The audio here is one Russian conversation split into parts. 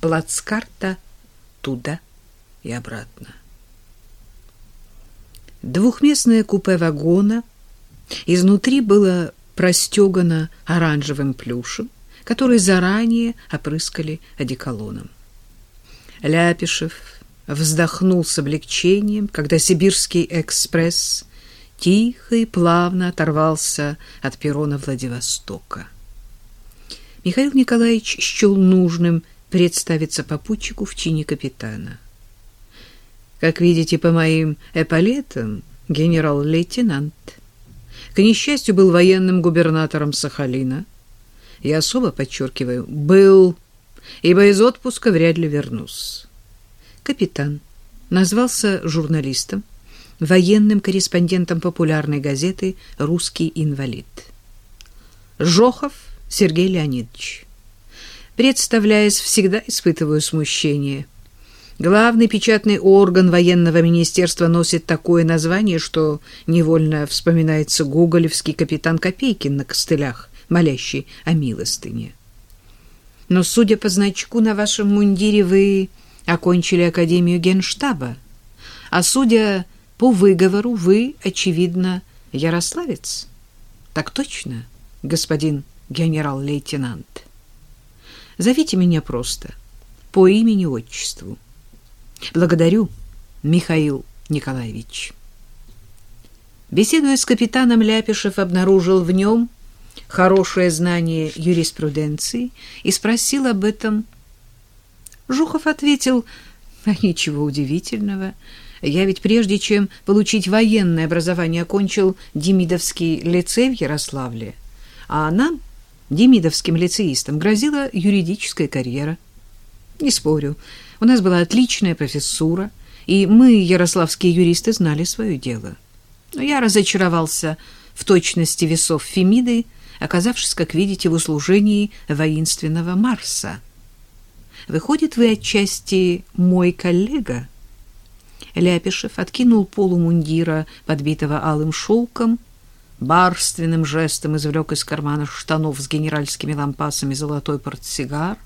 плацкарта туда и обратно. Двухместное купе вагона изнутри было простегано оранжевым плюшем, который заранее опрыскали одеколоном. Ляпишев вздохнул с облегчением, когда сибирский экспресс тихо и плавно оторвался от перрона Владивостока. Михаил Николаевич счел нужным представиться попутчику в чине капитана. Как видите по моим эполетам, генерал-лейтенант. К несчастью, был военным губернатором Сахалина. Я особо подчеркиваю, был, ибо из отпуска вряд ли вернусь. Капитан назвался журналистом, военным корреспондентом популярной газеты «Русский инвалид». Жохов Сергей Леонидович. Представляясь, всегда испытываю смущение. Главный печатный орган военного министерства носит такое название, что невольно вспоминается гоголевский капитан Копейкин на костылях, молящий о милостыне. Но, судя по значку на вашем мундире, вы окончили Академию Генштаба, а судя по выговору, вы, очевидно, ярославец. Так точно, господин генерал-лейтенант. Зовите меня просто по имени-отчеству. Благодарю, Михаил Николаевич. Беседуя с капитаном, Ляпишев обнаружил в нем хорошее знание юриспруденции и спросил об этом. Жухов ответил, а ничего удивительного. Я ведь прежде чем получить военное образование, окончил Демидовский лицей в Ярославле, а нам, демидовским лицеистам, грозила юридическая карьера. Не спорю, у нас была отличная профессура, и мы, ярославские юристы, знали свое дело. Но я разочаровался в точности весов Фемиды, оказавшись, как видите, в услужении воинственного Марса. Выходит, вы отчасти мой коллега? Ляпишев откинул полу мундира, подбитого алым шелком, барственным жестом извлек из кармана штанов с генеральскими лампасами золотой портсигар,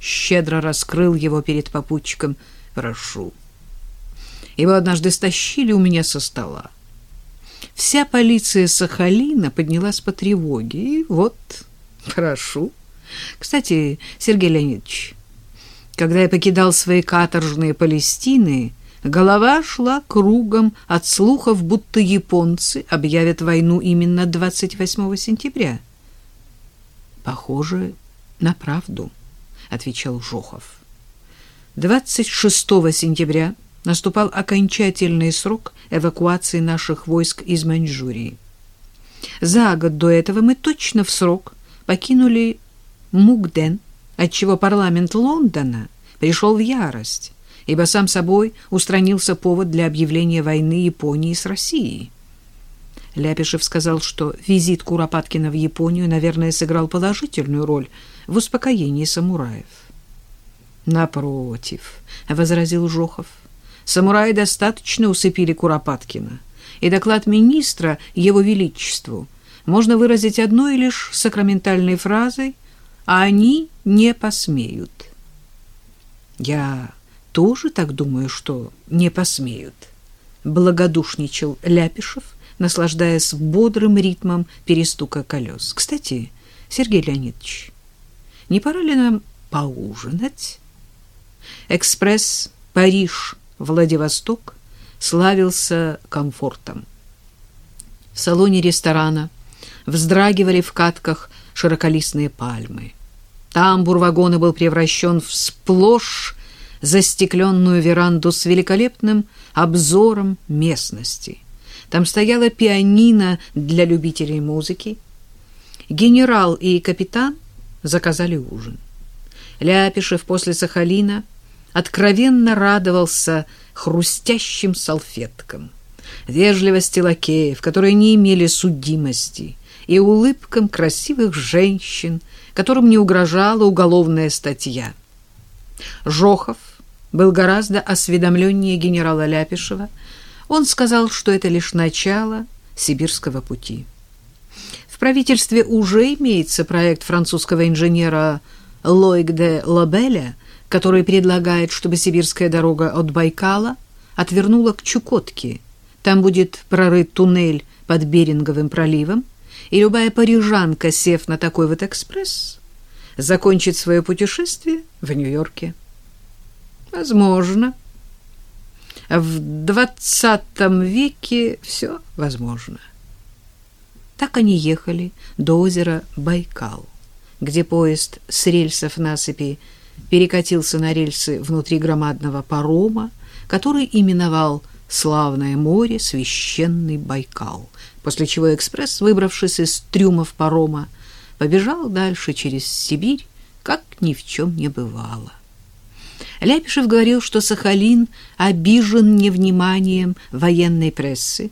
щедро раскрыл его перед попутчиком. «Прошу». Его однажды стащили у меня со стола. Вся полиция Сахалина поднялась по тревоге, и вот, прошу. Кстати, Сергей Леонидович, когда я покидал свои каторжные Палестины, голова шла кругом от слухов, будто японцы объявят войну именно 28 сентября. Похоже на правду, отвечал Жохов. 26 сентября наступал окончательный срок эвакуации наших войск из Маньчжурии. За год до этого мы точно в срок покинули Мугден, отчего парламент Лондона пришел в ярость, ибо сам собой устранился повод для объявления войны Японии с Россией. Ляпишев сказал, что визит Куропаткина в Японию, наверное, сыграл положительную роль в успокоении самураев. «Напротив», — возразил Жохов, — «самураи достаточно усыпили Куропаткина, и доклад министра Его Величеству можно выразить одной лишь сакраментальной фразой — они не посмеют. Я тоже так думаю, что не посмеют, благодушничал Ляпишев, наслаждаясь бодрым ритмом перестука колес. Кстати, Сергей Леонидович, не пора ли нам поужинать? Экспресс Париж-Владивосток славился комфортом. В салоне ресторана вздрагивали в катках широколистные пальмы. Тамбур вагона был превращен в сплошь застекленную веранду с великолепным обзором местности. Там стояла пианино для любителей музыки. Генерал и капитан заказали ужин. Ляпишев после Сахалина откровенно радовался хрустящим салфеткам, вежливости лакеев, которые не имели судимости, и улыбкам красивых женщин, которым не угрожала уголовная статья. Жохов был гораздо осведомленнее генерала Ляпишева. Он сказал, что это лишь начало сибирского пути. В правительстве уже имеется проект французского инженера Лойк де Лобеля, который предлагает, чтобы сибирская дорога от Байкала отвернула к Чукотке. Там будет прорыт туннель под Беринговым проливом, и любая парижанка, сев на такой вот экспресс, закончит свое путешествие в Нью-Йорке. Возможно. В двадцатом веке все возможно. Так они ехали до озера Байкал, где поезд с рельсов насыпи перекатился на рельсы внутри громадного парома, который именовал «Славное море, священный Байкал», после чего экспресс, выбравшись из трюмов парома, побежал дальше через Сибирь, как ни в чем не бывало. Ляпишев говорил, что Сахалин обижен невниманием военной прессы,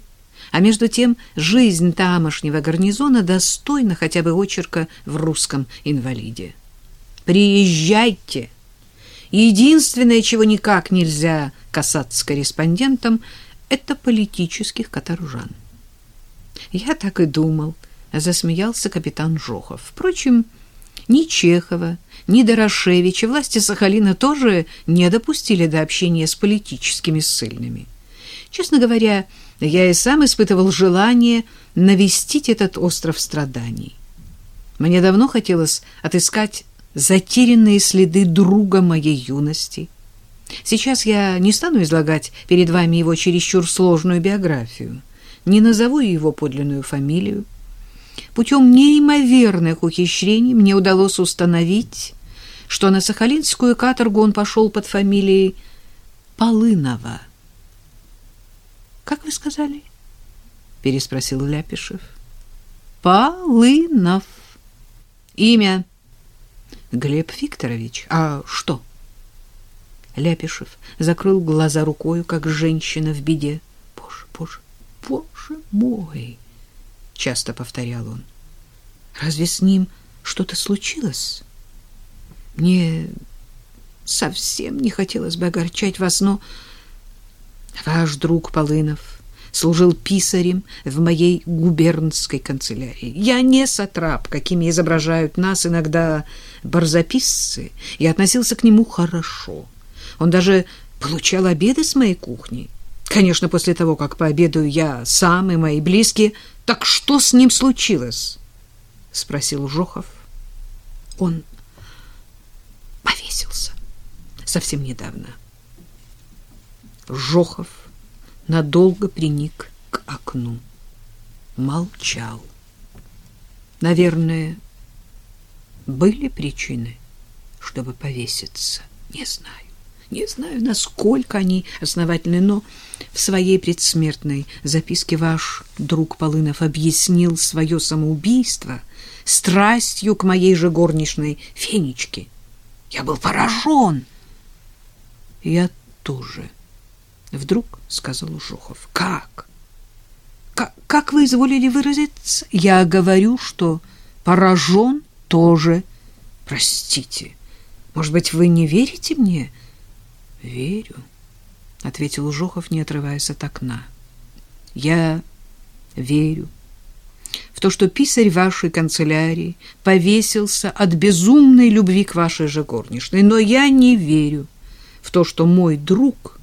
а между тем жизнь тамошнего гарнизона достойна хотя бы очерка в русском инвалиде. «Приезжайте!» Единственное, чего никак нельзя касаться корреспондентам, это политических каторжан. Я так и думал, засмеялся капитан Жохов. Впрочем, ни Чехова, ни Дорошевича власти Сахалина тоже не допустили до общения с политическими ссыльными. Честно говоря, я и сам испытывал желание навестить этот остров страданий. Мне давно хотелось отыскать затерянные следы друга моей юности. Сейчас я не стану излагать перед вами его чересчур сложную биографию, не назову его подлинную фамилию. Путем неимоверных ухищрений мне удалось установить, что на Сахалинскую каторгу он пошел под фамилией Полынова. «Как вы сказали?» — переспросил Ляпишев. «Полынов. Имя?» «Глеб Викторович. А что?» Ляпишев закрыл глаза рукою, как женщина в беде. «Боже, боже, боже мой!» — часто повторял он. «Разве с ним что-то случилось?» «Мне совсем не хотелось бы огорчать вас, но ваш друг Полынов служил писарем в моей губернской канцелярии. Я не сатрап, какими изображают нас иногда барзаписцы, и относился к нему хорошо. Он даже получал обеды с моей кухни. Конечно, после того, как пообедаю я сам и мои близкие. Так что с ним случилось? — спросил Жохов. Он повесился совсем недавно. Жохов надолго приник к окну. Молчал. Наверное, были причины, чтобы повеситься, не знаю. Не знаю, насколько они основательны, но в своей предсмертной записке ваш друг Полынов объяснил свое самоубийство страстью к моей же горничной Фенечке. Я был поражен. Я тоже. Вдруг сказал Ужухов. Как? как? Как вы изволили выразиться? Я говорю, что поражен тоже. Простите. Может быть, вы не верите мне? — Верю, ответил Ужохов, не отрываясь от окна. Я верю в то, что писарь вашей канцелярии повесился от безумной любви к вашей же горничной, но я не верю в то, что мой друг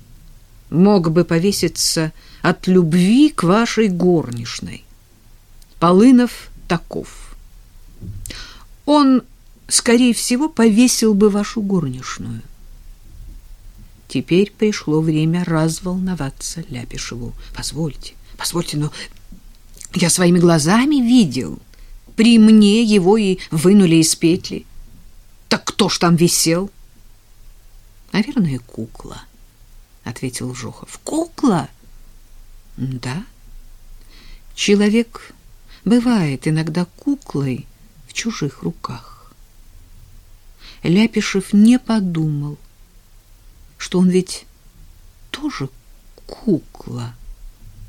мог бы повеситься от любви к вашей горничной. Полынов таков. Он, скорее всего, повесил бы вашу горничную. Теперь пришло время разволноваться Ляпишеву. Позвольте, позвольте, но я своими глазами видел. При мне его и вынули из петли. Так кто ж там висел? Наверное, кукла, ответил Жохов. Кукла? Да. Человек бывает иногда куклой в чужих руках. Ляпишев не подумал, что он ведь тоже кукла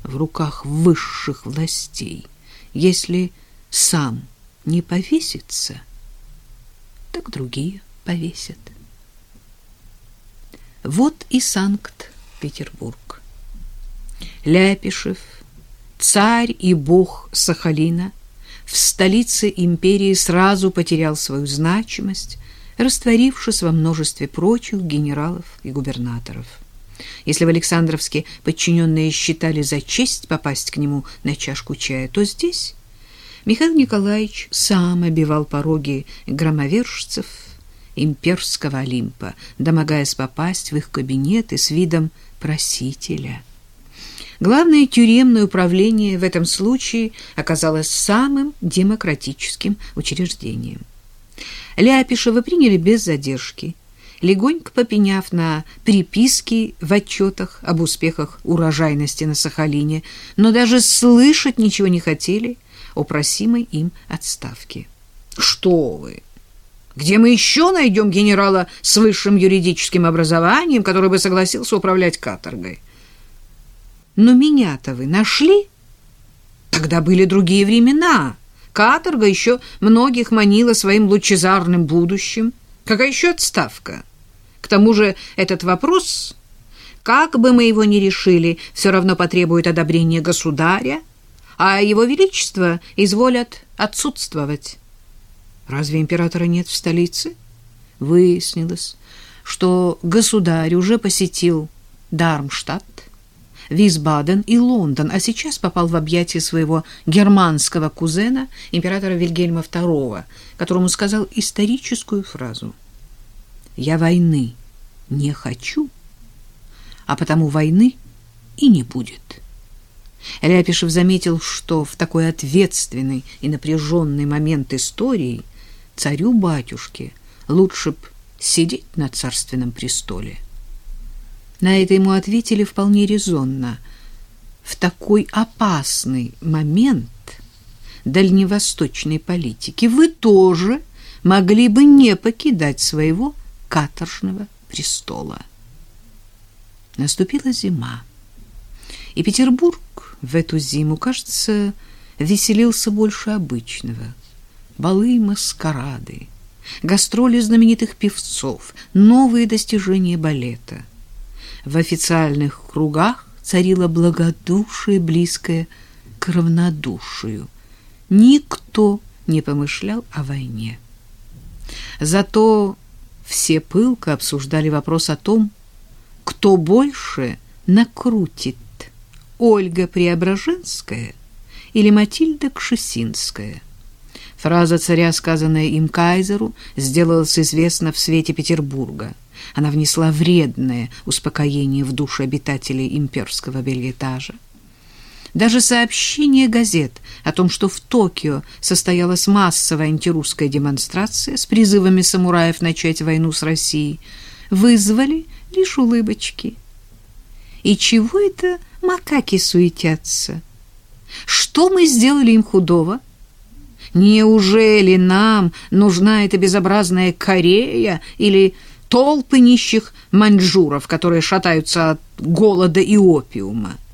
в руках высших властей. Если сам не повесится, так другие повесят. Вот и Санкт-Петербург. Ляпишев, царь и бог Сахалина, в столице империи сразу потерял свою значимость, растворившись во множестве прочих генералов и губернаторов. Если в Александровске подчиненные считали за честь попасть к нему на чашку чая, то здесь Михаил Николаевич сам обивал пороги громовержцев имперского Олимпа, домогаясь попасть в их кабинеты с видом просителя. Главное тюремное управление в этом случае оказалось самым демократическим учреждением. Ляпишева приняли без задержки, легонько попеняв на приписки в отчетах об успехах урожайности на Сахалине, но даже слышать ничего не хотели о просимой им отставке. «Что вы! Где мы еще найдем генерала с высшим юридическим образованием, который бы согласился управлять каторгой?» «Но меня-то вы нашли? Тогда были другие времена». Каторга еще многих манила своим лучезарным будущим. Какая еще отставка? К тому же этот вопрос, как бы мы его ни решили, все равно потребует одобрения государя, а его величество изволят отсутствовать. Разве императора нет в столице? Выяснилось, что государь уже посетил Дармштадт, Висбаден и Лондон, а сейчас попал в объятия своего германского кузена, императора Вильгельма II, которому сказал историческую фразу «Я войны не хочу, а потому войны и не будет». Ляпишев заметил, что в такой ответственный и напряженный момент истории царю-батюшке лучше б сидеть на царственном престоле. На это ему ответили вполне резонно. В такой опасный момент дальневосточной политики вы тоже могли бы не покидать своего каторжного престола. Наступила зима, и Петербург в эту зиму, кажется, веселился больше обычного. Балы маскарады, гастроли знаменитых певцов, новые достижения балета — в официальных кругах царило благодушие, близкое к равнодушию. Никто не помышлял о войне. Зато все пылко обсуждали вопрос о том, кто больше накрутит, Ольга Преображенская или Матильда Кшесинская. Фраза царя, сказанная им кайзеру, сделалась известна в свете Петербурга – она внесла вредное успокоение в души обитателей имперского бельетажа. Даже сообщение газет о том, что в Токио состоялась массовая антирусская демонстрация с призывами самураев начать войну с Россией, вызвали лишь улыбочки. И чего это макаки суетятся? Что мы сделали им худого? Неужели нам нужна эта безобразная Корея или толпы нищих маньчжуров, которые шатаются от голода и опиума.